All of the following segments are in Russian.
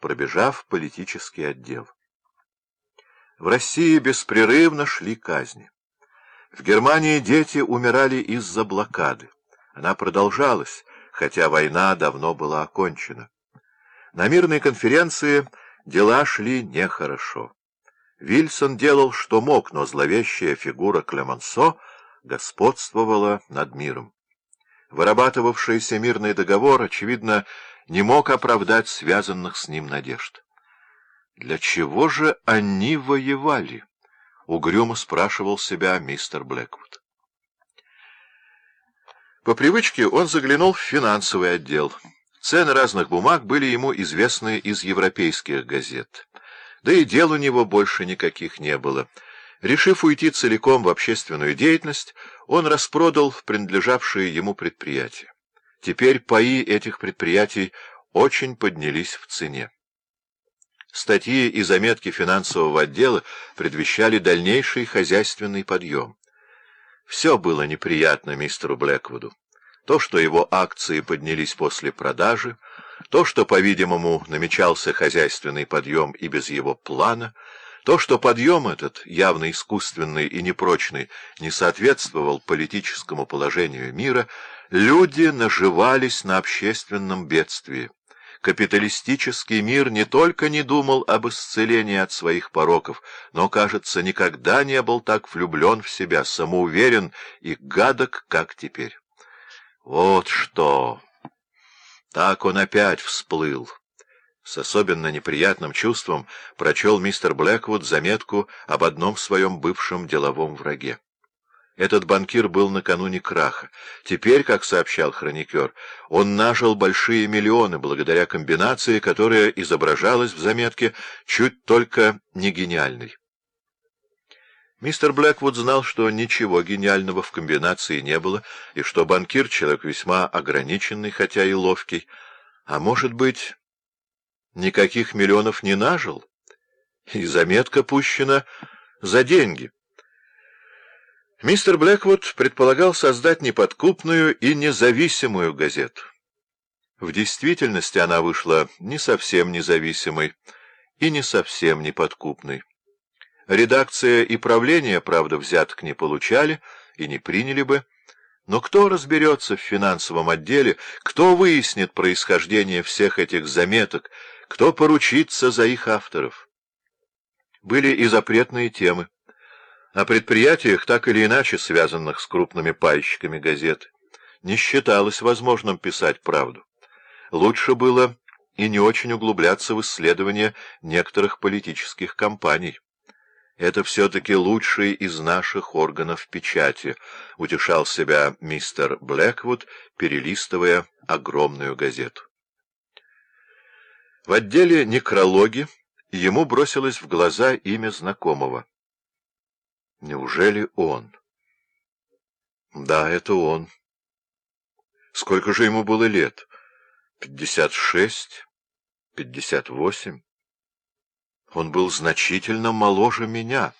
пробежав политический отдел. В России беспрерывно шли казни. В Германии дети умирали из-за блокады. Она продолжалась, хотя война давно была окончена. На мирной конференции дела шли нехорошо. Вильсон делал, что мог, но зловещая фигура Клемансо господствовала над миром. Вырабатывавшийся мирный договор, очевидно, не мог оправдать связанных с ним надежд. Для чего же они воевали? Угрюмо спрашивал себя мистер Блэквуд. По привычке он заглянул в финансовый отдел. Цены разных бумаг были ему известны из европейских газет. Да и дел у него больше никаких не было. Решив уйти целиком в общественную деятельность, он распродал принадлежавшие ему предприятия. Теперь паи этих предприятий очень поднялись в цене. Статьи и заметки финансового отдела предвещали дальнейший хозяйственный подъем. Все было неприятно мистеру Блэквуду. То, что его акции поднялись после продажи, то, что, по-видимому, намечался хозяйственный подъем и без его плана, то, что подъем этот, явно искусственный и непрочный, не соответствовал политическому положению мира, люди наживались на общественном бедствии. Капиталистический мир не только не думал об исцелении от своих пороков, но, кажется, никогда не был так влюблен в себя, самоуверен и гадок, как теперь. Вот что! Так он опять всплыл. С особенно неприятным чувством прочел мистер Блэквуд заметку об одном своем бывшем деловом враге. Этот банкир был накануне краха. Теперь, как сообщал хроникер, он нажил большие миллионы благодаря комбинации, которая изображалась в заметке чуть только не гениальной. Мистер Блэквуд знал, что ничего гениального в комбинации не было, и что банкир — человек весьма ограниченный, хотя и ловкий. А может быть, никаких миллионов не нажил, и заметка пущена за деньги. Мистер Блэквуд предполагал создать неподкупную и независимую газету. В действительности она вышла не совсем независимой и не совсем неподкупной. Редакция и правление, правда, взяток не получали и не приняли бы, но кто разберется в финансовом отделе, кто выяснит происхождение всех этих заметок, кто поручится за их авторов? Были и запретные темы. О предприятиях, так или иначе связанных с крупными пайщиками газет, не считалось возможным писать правду. Лучше было и не очень углубляться в исследование некоторых политических кампаний. Это все-таки лучший из наших органов печати, утешал себя мистер Блэквуд, перелистывая огромную газету. В отделе некрологи ему бросилось в глаза имя знакомого. Неужели он? Да, это он. Сколько же ему было лет? Пятьдесят шесть? Пятьдесят восемь? Он был значительно моложе меня.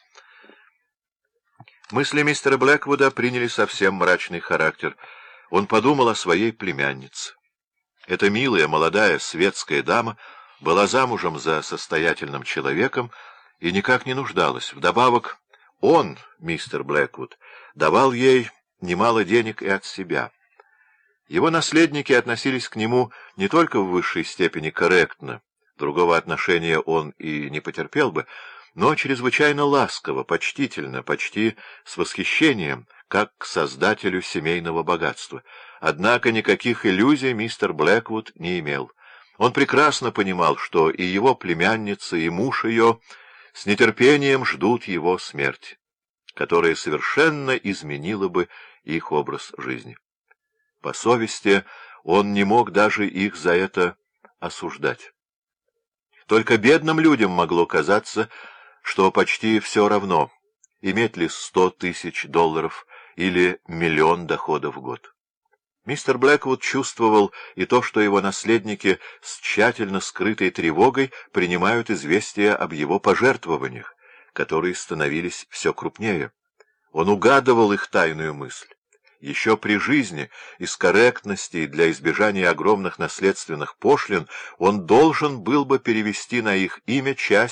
Мысли мистера Блэквуда приняли совсем мрачный характер. Он подумал о своей племяннице. Эта милая, молодая, светская дама была замужем за состоятельным человеком и никак не нуждалась. Вдобавок... Он, мистер Блэквуд, давал ей немало денег и от себя. Его наследники относились к нему не только в высшей степени корректно, другого отношения он и не потерпел бы, но чрезвычайно ласково, почтительно, почти с восхищением, как к создателю семейного богатства. Однако никаких иллюзий мистер Блэквуд не имел. Он прекрасно понимал, что и его племянница, и муж ее с нетерпением ждут его смерти, которая совершенно изменила бы их образ жизни. По совести он не мог даже их за это осуждать. Только бедным людям могло казаться, что почти все равно, иметь ли сто тысяч долларов или миллион доходов в год. Мистер Блэквуд чувствовал и то, что его наследники с тщательно скрытой тревогой принимают известия об его пожертвованиях, которые становились все крупнее. Он угадывал их тайную мысль Еще при жизни из корректности для избежания огромных наследственных пошлин он должен был бы перевести на их имя часть